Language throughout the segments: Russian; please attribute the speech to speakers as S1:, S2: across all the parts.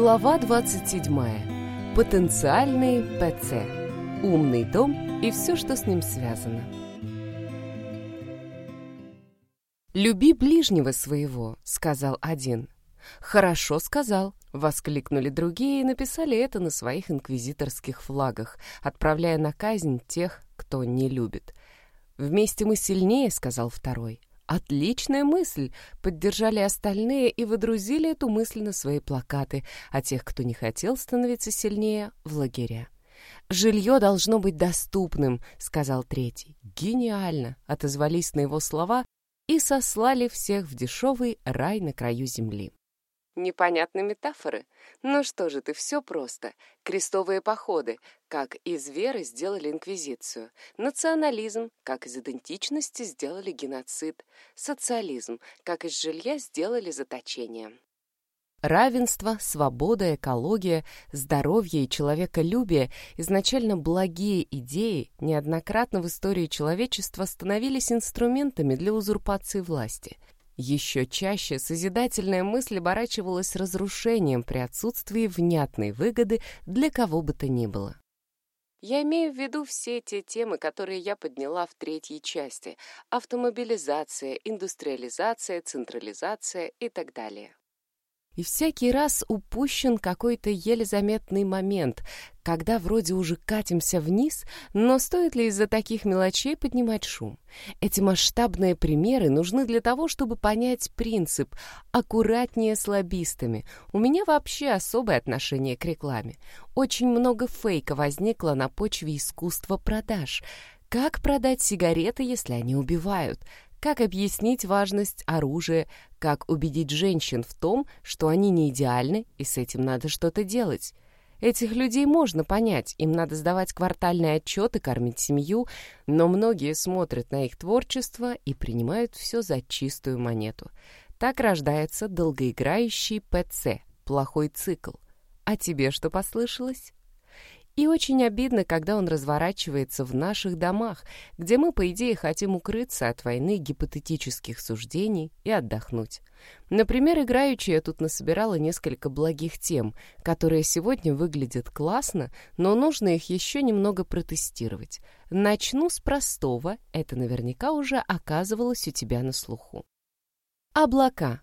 S1: Глава 27. Потенциальный ПЦ. Умный дом и все, что с ним связано. «Люби ближнего своего», — сказал один. «Хорошо сказал», — воскликнули другие и написали это на своих инквизиторских флагах, отправляя на казнь тех, кто не любит. «Вместе мы сильнее», — сказал второй. «Отличная мысль!» — поддержали остальные и выдрузили эту мысль на свои плакаты, а тех, кто не хотел становиться сильнее, в лагеря. «Жилье должно быть доступным», — сказал третий. «Гениально!» — отозвались на его слова и сослали всех в дешевый рай на краю земли. Непонятны метафоры? Ну что же ты, все просто. Крестовые походы, как из веры сделали инквизицию. Национализм, как из идентичности сделали геноцид. Социализм, как из жилья сделали заточение. Равенство, свобода, экология, здоровье и человеколюбие, изначально благие идеи, неоднократно в истории человечества становились инструментами для узурпации власти – еще чаще созидательная мысль оборачивалась разрушением при отсутствии внятной выгоды для кого бы то ни было. Я имею в виду все те темы, которые я подняла в третьей части – автомобилизация, индустриализация, централизация и так далее. И всякий раз упущен какой-то еле заметный момент, когда вроде уже катимся вниз, но стоит ли из-за таких мелочей поднимать шум? Эти масштабные примеры нужны для того, чтобы понять принцип «аккуратнее с лоббистами». У меня вообще особое отношение к рекламе. Очень много фейка возникло на почве искусства продаж. Как продать сигареты, если они убивают? Как объяснить важность оружия, как убедить женщин в том, что они не идеальны и с этим надо что-то делать. Этих людей можно понять, им надо сдавать квартальные отчеты, кормить семью, но многие смотрят на их творчество и принимают все за чистую монету. Так рождается долгоиграющий ПЦ, плохой цикл. А тебе что послышалось? И очень обидно, когда он разворачивается в наших домах, где мы, по идее, хотим укрыться от войны гипотетических суждений и отдохнуть. Например, играючи я тут насобирала несколько благих тем, которые сегодня выглядят классно, но нужно их еще немного протестировать. Начну с простого, это наверняка уже оказывалось у тебя на слуху. Облака.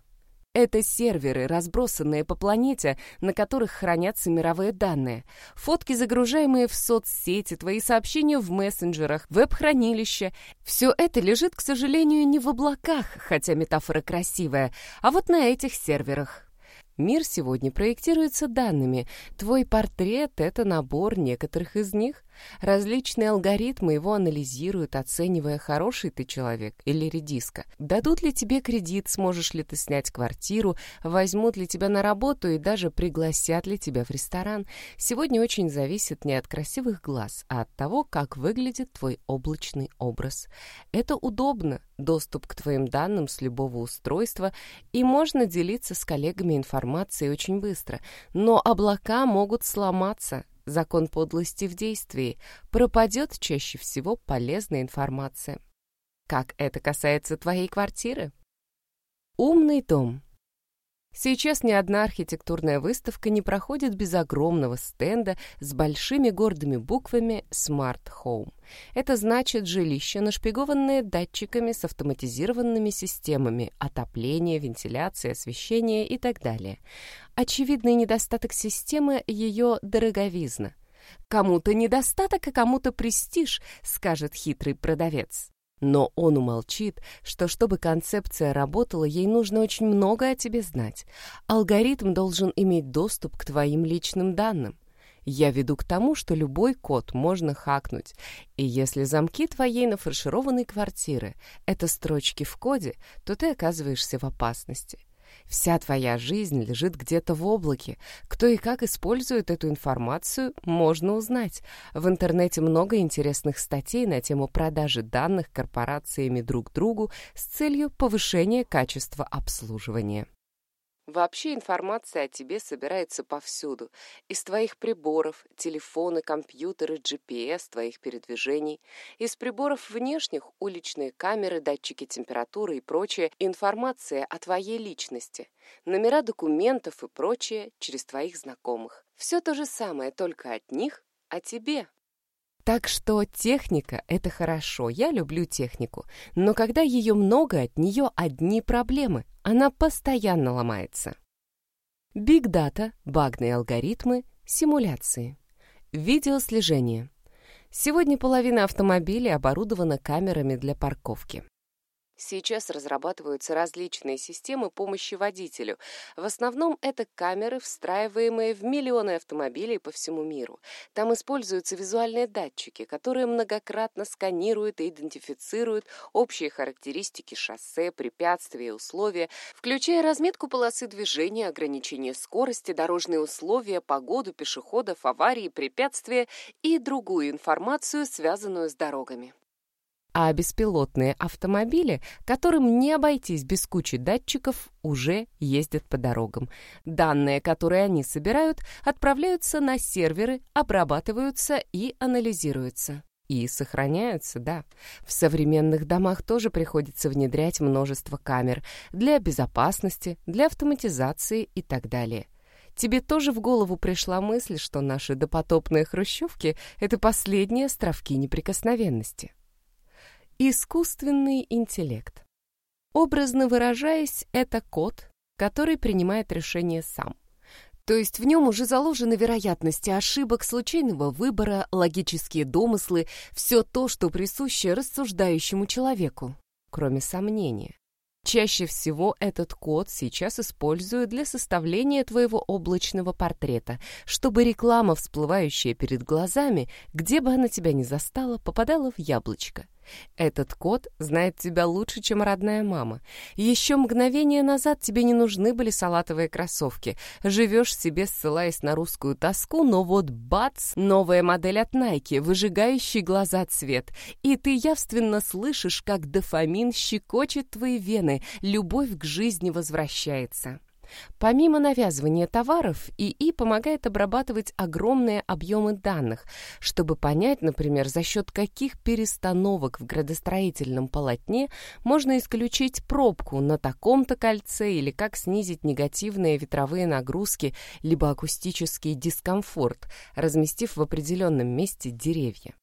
S1: Это серверы, разбросанные по планете, на которых хранятся мировые данные. Фотки, загружаемые в соцсети, твои сообщения в мессенджерах, веб-хранилище. Все это лежит, к сожалению, не в облаках, хотя метафора красивая, а вот на этих серверах. Мир сегодня проектируется данными. Твой портрет — это набор некоторых из них. Различные алгоритмы его анализируют, оценивая, хороший ты человек или редиска. Дадут ли тебе кредит, сможешь ли ты снять квартиру, возьмут ли тебя на работу и даже пригласят ли тебя в ресторан. Сегодня очень зависит не от красивых глаз, а от того, как выглядит твой облачный образ. Это удобно, доступ к твоим данным с любого устройства, и можно делиться с коллегами информацией очень быстро. Но облака могут сломаться, закон подлости в действии, пропадет чаще всего полезная информация. Как это касается твоей квартиры? Умный дом. Сейчас ни одна архитектурная выставка не проходит без огромного стенда с большими гордыми буквами «Smart Home». Это значит жилище, нашпигованное датчиками с автоматизированными системами отопления, вентиляции, освещения и так далее. Очевидный недостаток системы — ее дороговизна. «Кому-то недостаток, а кому-то престиж», — скажет хитрый продавец. Но он умолчит, что чтобы концепция работала, ей нужно очень много о тебе знать. Алгоритм должен иметь доступ к твоим личным данным. Я веду к тому, что любой код можно хакнуть. И если замки твоей нафаршированной квартиры — это строчки в коде, то ты оказываешься в опасности. Вся твоя жизнь лежит где-то в облаке. Кто и как использует эту информацию, можно узнать. В интернете много интересных статей на тему продажи данных корпорациями друг другу с целью повышения качества обслуживания. Вообще информация о тебе собирается повсюду. Из твоих приборов, телефоны, компьютеры, GPS, твоих передвижений. Из приборов внешних, уличные камеры, датчики температуры и прочее, информация о твоей личности. Номера документов и прочее через твоих знакомых. Все то же самое, только от них, о тебе. Так что техника — это хорошо, я люблю технику. Но когда ее много, от нее одни проблемы. Она постоянно ломается. Биг-дата, багные алгоритмы, симуляции. Видеослежение. Сегодня половина автомобилей оборудована камерами для парковки. Сейчас разрабатываются различные системы помощи водителю. В основном это камеры, встраиваемые в миллионы автомобилей по всему миру. Там используются визуальные датчики, которые многократно сканируют и идентифицируют общие характеристики шоссе, препятствия и условия, включая разметку полосы движения, ограничение скорости, дорожные условия, погоду пешеходов, аварии, препятствия и другую информацию, связанную с дорогами а беспилотные автомобили, которым не обойтись без кучи датчиков, уже ездят по дорогам. Данные, которые они собирают, отправляются на серверы, обрабатываются и анализируются. И сохраняются, да. В современных домах тоже приходится внедрять множество камер для безопасности, для автоматизации и так далее. Тебе тоже в голову пришла мысль, что наши допотопные хрущевки — это последние островки неприкосновенности. Искусственный интеллект. Образно выражаясь, это код, который принимает решение сам. То есть в нем уже заложены вероятности ошибок, случайного выбора, логические домыслы, все то, что присуще рассуждающему человеку, кроме сомнения. Чаще всего этот код сейчас используют для составления твоего облачного портрета, чтобы реклама, всплывающая перед глазами, где бы она тебя ни застала, попадала в яблочко. Этот кот знает тебя лучше, чем родная мама. Еще мгновение назад тебе не нужны были салатовые кроссовки. Живешь себе, ссылаясь на русскую тоску, но вот бац, новая модель от Nike, выжигающий глаза цвет. И ты явственно слышишь, как дофамин щекочет твои вены, любовь к жизни возвращается. Помимо навязывания товаров, ИИ помогает обрабатывать огромные объемы данных, чтобы понять, например, за счет каких перестановок в градостроительном полотне можно исключить пробку на таком-то кольце или как снизить негативные ветровые нагрузки либо акустический дискомфорт, разместив в определенном месте деревья.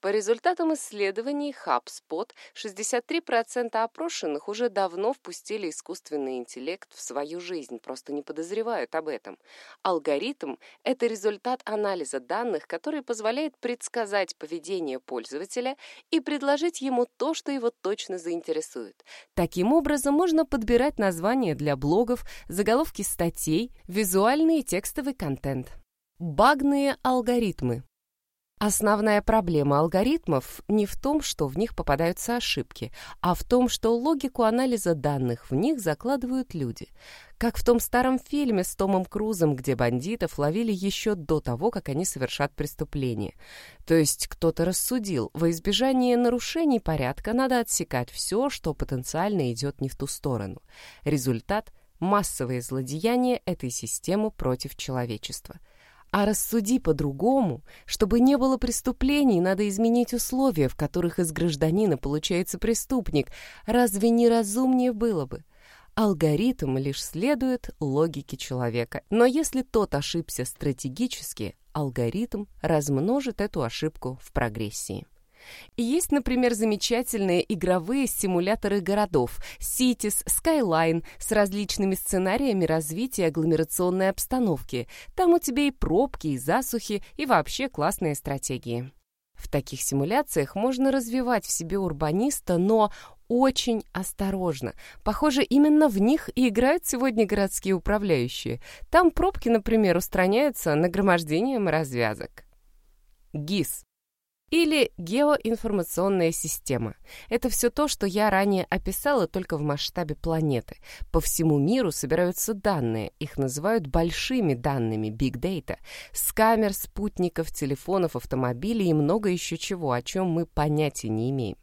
S1: По результатам исследований HubSpot 63% опрошенных уже давно впустили искусственный интеллект в свою жизнь, просто не подозревают об этом. Алгоритм — это результат анализа данных, который позволяет предсказать поведение пользователя и предложить ему то, что его точно заинтересует. Таким образом, можно подбирать названия для блогов, заголовки статей, визуальный и текстовый контент. Багные алгоритмы. Основная проблема алгоритмов не в том, что в них попадаются ошибки, а в том, что логику анализа данных в них закладывают люди. Как в том старом фильме с Томом Крузом, где бандитов ловили еще до того, как они совершат преступление. То есть кто-то рассудил, во избежание нарушений порядка надо отсекать все, что потенциально идет не в ту сторону. Результат — массовые злодеяния этой системы против человечества — а рассуди по-другому. Чтобы не было преступлений, надо изменить условия, в которых из гражданина получается преступник. Разве не разумнее было бы? Алгоритм лишь следует логике человека. Но если тот ошибся стратегически, алгоритм размножит эту ошибку в прогрессии. Есть, например, замечательные игровые симуляторы городов Cities, Skyline с различными сценариями развития агломерационной обстановки. Там у тебя и пробки, и засухи, и вообще классные стратегии. В таких симуляциях можно развивать в себе урбаниста, но очень осторожно. Похоже, именно в них и играют сегодня городские управляющие. Там пробки, например, устраняются нагромождением развязок. ГИС или геоинформационная система. Это все то, что я ранее описала только в масштабе планеты. По всему миру собираются данные, их называют большими данными, big data, с камер, спутников, телефонов, автомобилей и много еще чего, о чем мы понятия не имеем.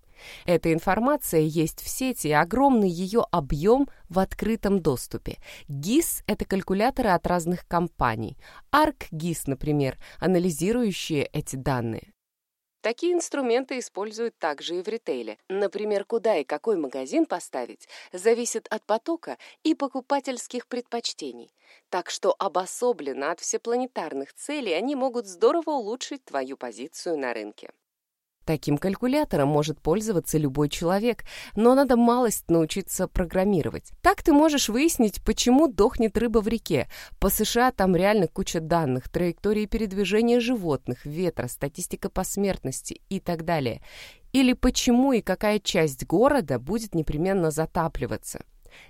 S1: Эта информация есть в сети, и огромный ее объем в открытом доступе. GIS — это калькуляторы от разных компаний. ArcGIS, например, анализирующие эти данные. Такие инструменты используют также и в ритейле. Например, куда и какой магазин поставить, зависит от потока и покупательских предпочтений. Так что обособленно от всепланетарных целей они могут здорово улучшить твою позицию на рынке. Таким калькулятором может пользоваться любой человек, но надо малость научиться программировать. Так ты можешь выяснить, почему дохнет рыба в реке. По США там реально куча данных, траектории передвижения животных, ветра, статистика по смертности и так далее. Или почему и какая часть города будет непременно затапливаться.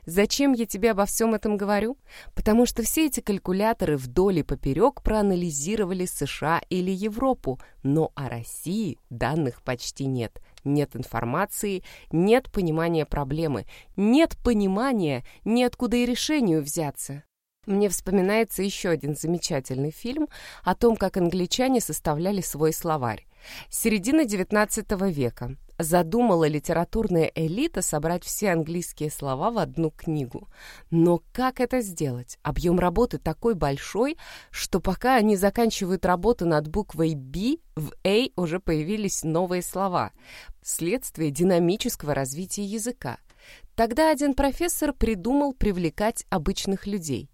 S1: Зачем я тебе обо всем этом говорю? Потому что все эти калькуляторы вдоль и поперек проанализировали США или Европу, но о России данных почти нет. Нет информации, нет понимания проблемы, нет понимания, неоткуда и решению взяться. Мне вспоминается еще один замечательный фильм о том, как англичане составляли свой словарь. Середина XIX века задумала литературная элита собрать все английские слова в одну книгу. Но как это сделать? Объем работы такой большой, что пока они заканчивают работу над буквой «Б», в «А» уже появились новые слова. Следствие динамического развития языка. Тогда один профессор придумал привлекать обычных людей.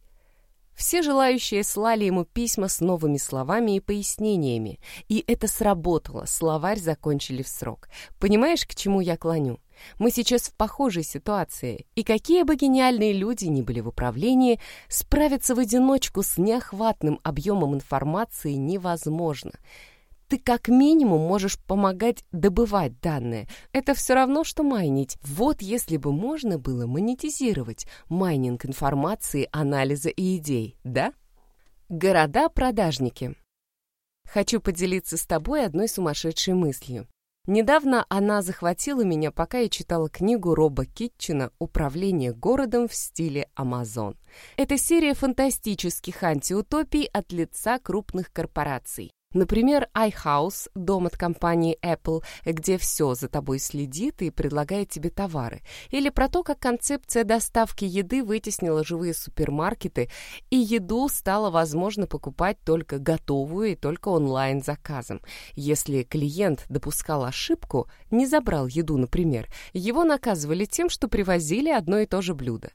S1: Все желающие слали ему письма с новыми словами и пояснениями, и это сработало, словарь закончили в срок. Понимаешь, к чему я клоню? Мы сейчас в похожей ситуации, и какие бы гениальные люди ни были в управлении, справиться в одиночку с неохватным объемом информации невозможно — ты как минимум можешь помогать добывать данные. Это все равно, что майнить. Вот если бы можно было монетизировать майнинг информации, анализа и идей, да? Города-продажники. Хочу поделиться с тобой одной сумасшедшей мыслью. Недавно она захватила меня, пока я читала книгу Роба Китчена «Управление городом в стиле Амазон». Это серия фантастических антиутопий от лица крупных корпораций. Например, iHouse, дом от компании Apple, где все за тобой следит и предлагает тебе товары. Или про то, как концепция доставки еды вытеснила живые супермаркеты, и еду стало возможно покупать только готовую и только онлайн-заказом. Если клиент допускал ошибку, не забрал еду, например, его наказывали тем, что привозили одно и то же блюдо.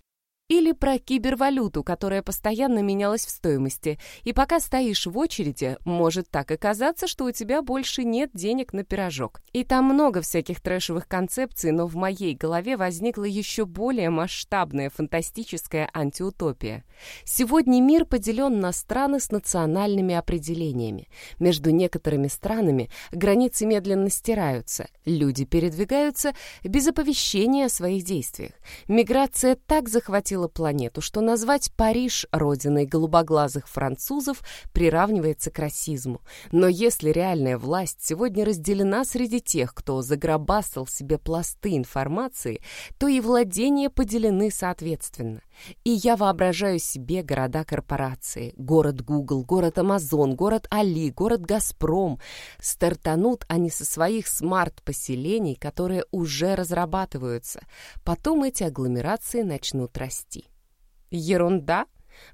S1: Или про кибервалюту, которая постоянно менялась в стоимости. И пока стоишь в очереди, может так оказаться, что у тебя больше нет денег на пирожок. И там много всяких трэшевых концепций, но в моей голове возникла еще более масштабная фантастическая антиутопия. Сегодня мир поделен на страны с национальными определениями. Между некоторыми странами границы медленно стираются, люди передвигаются без оповещения о своих действиях. Миграция так захватила захватила планету, что назвать Париж родиной голубоглазых французов приравнивается к расизму. Но если реальная власть сегодня разделена среди тех, кто загробастал себе пласты информации, то и владения поделены соответственно. И я воображаю себе города-корпорации, город Google, город Amazon, город Али, город Газпром. Стартанут они со своих смарт-поселений, которые уже разрабатываются. Потом эти агломерации начнут расти. Ерунда?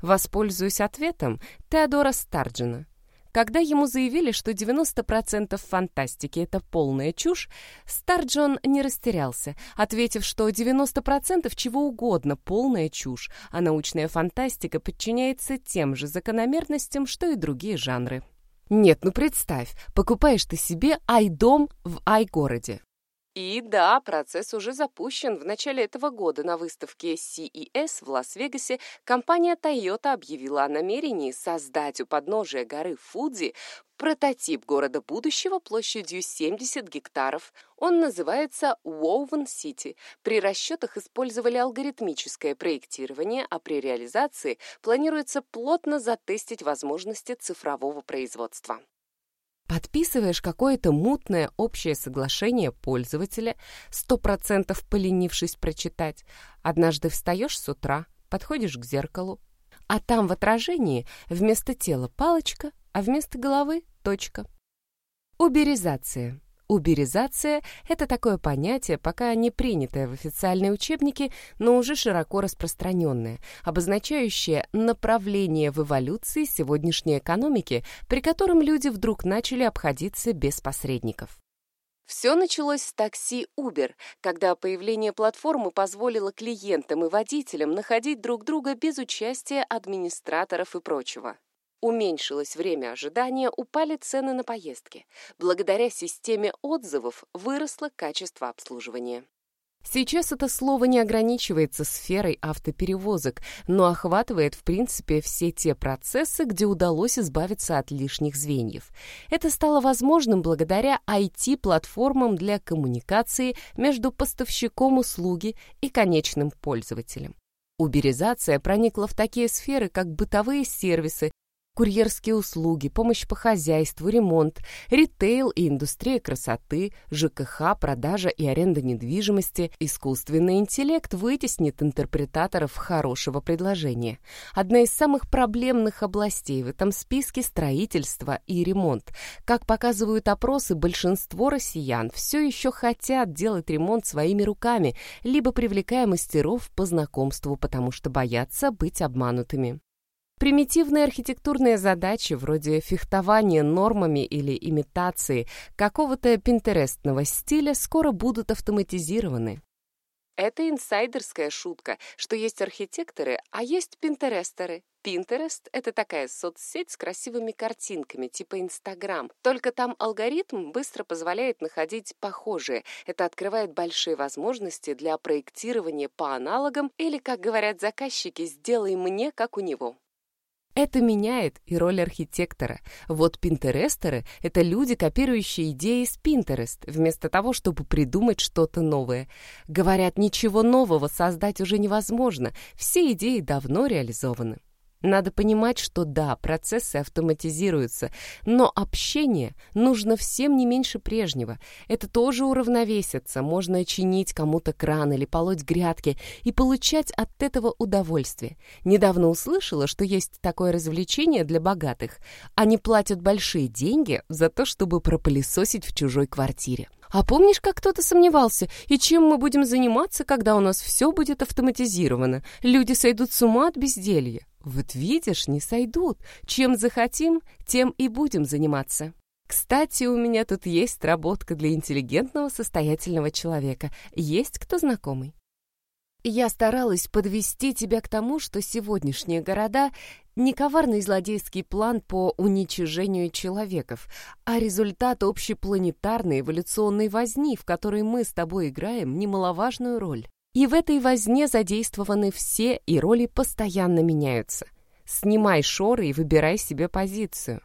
S1: Воспользуюсь ответом Теодора Старджина. Когда ему заявили, что 90% фантастики — это полная чушь, Старджон не растерялся, ответив, что 90% чего угодно — полная чушь, а научная фантастика подчиняется тем же закономерностям, что и другие жанры. Нет, ну представь, покупаешь ты себе ай-дом в ай-городе. И да, процесс уже запущен. В начале этого года на выставке CES в Лас-Вегасе компания Toyota объявила о намерении создать у подножия горы Фудзи прототип города будущего площадью 70 гектаров. Он называется Woven City. При расчетах использовали алгоритмическое проектирование, а при реализации планируется плотно затестить возможности цифрового производства. Подписываешь какое-то мутное общее соглашение пользователя, сто процентов поленившись прочитать. Однажды встаешь с утра, подходишь к зеркалу, а там в отражении вместо тела палочка, а вместо головы — точка. Уберизация. Уберизация — это такое понятие, пока не принятое в официальные учебники, но уже широко распространенное, обозначающее направление в эволюции сегодняшней экономики, при котором люди вдруг начали обходиться без посредников. Все началось с такси Uber, когда появление платформы позволило клиентам и водителям находить друг друга без участия администраторов и прочего. Уменьшилось время ожидания, упали цены на поездки. Благодаря системе отзывов выросло качество обслуживания. Сейчас это слово не ограничивается сферой автоперевозок, но охватывает, в принципе, все те процессы, где удалось избавиться от лишних звеньев. Это стало возможным благодаря IT-платформам для коммуникации между поставщиком услуги и конечным пользователем. Уберизация проникла в такие сферы, как бытовые сервисы, курьерские услуги, помощь по хозяйству, ремонт, ритейл и индустрия красоты, ЖКХ, продажа и аренда недвижимости, искусственный интеллект вытеснит интерпретаторов хорошего предложения. Одна из самых проблемных областей в этом списке – строительство и ремонт. Как показывают опросы, большинство россиян все еще хотят делать ремонт своими руками, либо привлекая мастеров по знакомству, потому что боятся быть обманутыми. Примитивные архитектурные задачи, вроде фехтования нормами или имитации какого-то пинтерестного стиля, скоро будут автоматизированы. Это инсайдерская шутка, что есть архитекторы, а есть пинтерестеры. Pinterest — это такая соцсеть с красивыми картинками, типа Instagram. Только там алгоритм быстро позволяет находить похожие. Это открывает большие возможности для проектирования по аналогам или, как говорят заказчики, «сделай мне, как у него». Это меняет и роль архитектора. Вот пинтерестеры — это люди, копирующие идеи с Pinterest, вместо того, чтобы придумать что-то новое. Говорят, ничего нового создать уже невозможно, все идеи давно реализованы. Надо понимать, что да, процессы автоматизируются, но общение нужно всем не меньше прежнего. Это тоже уравновесится, можно чинить кому-то кран или полоть грядки и получать от этого удовольствие. Недавно услышала, что есть такое развлечение для богатых. Они платят большие деньги за то, чтобы пропылесосить в чужой квартире. А помнишь, как кто-то сомневался, и чем мы будем заниматься, когда у нас все будет автоматизировано? Люди сойдут с ума от безделья. Вот видишь, не сойдут. Чем захотим, тем и будем заниматься. Кстати, у меня тут есть работка для интеллигентного, состоятельного человека. Есть кто знакомый? Я старалась подвести тебя к тому, что сегодняшние города не коварный злодейский план по уничижению человеков, а результат общепланетарной эволюционной возни, в которой мы с тобой играем немаловажную роль. И в этой возне задействованы все, и роли постоянно меняются. Снимай шоры и выбирай себе позицию.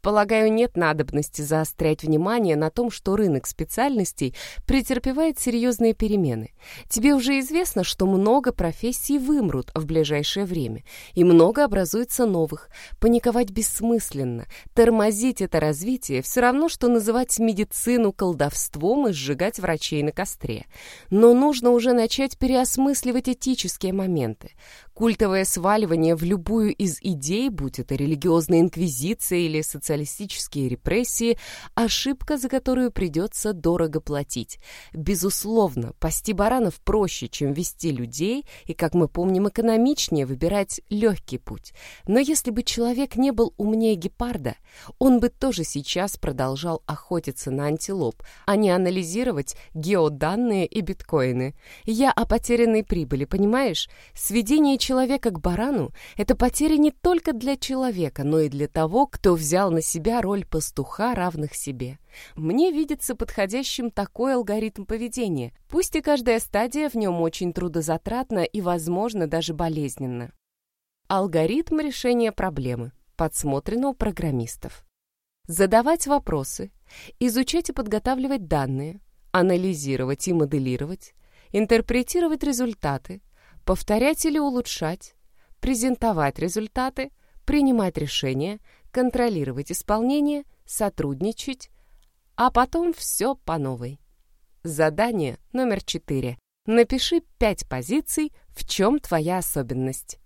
S1: Полагаю, нет надобности заострять внимание на том, что рынок специальностей претерпевает серьезные перемены. Тебе уже известно, что много профессий вымрут в ближайшее время, и много образуется новых. Паниковать бессмысленно. Тормозить это развитие все равно, что называть медицину колдовством и сжигать врачей на костре. Но нужно уже начать переосмысливать этические моменты. Культовое сваливание в любую из идей, будь это религиозная инквизиция или социалистические репрессии, ошибка, за которую придется дорого платить. Безусловно, пасти баранов проще, чем вести людей, и, как мы помним, экономичнее выбирать легкий путь. Но если бы человек не был умнее гепарда, он бы тоже сейчас продолжал охотиться на антилоп, а не анализировать геоданные и биткоины. Я о потерянной прибыли, понимаешь? Сведение человека к барану — это потеря не только для человека, но и для того, кто взял на себя роль пастуха, равных себе. Мне видится подходящим такой алгоритм поведения, пусть и каждая стадия в нем очень трудозатратна и, возможно, даже болезненна. Алгоритм решения проблемы подсмотрено у программистов. Задавать вопросы, изучать и подготавливать данные, анализировать и моделировать, интерпретировать результаты, повторять или улучшать, презентовать результаты, принимать решения, контролировать исполнение, сотрудничать, а потом все по новой. Задание номер четыре. Напиши пять позиций, в чем твоя особенность.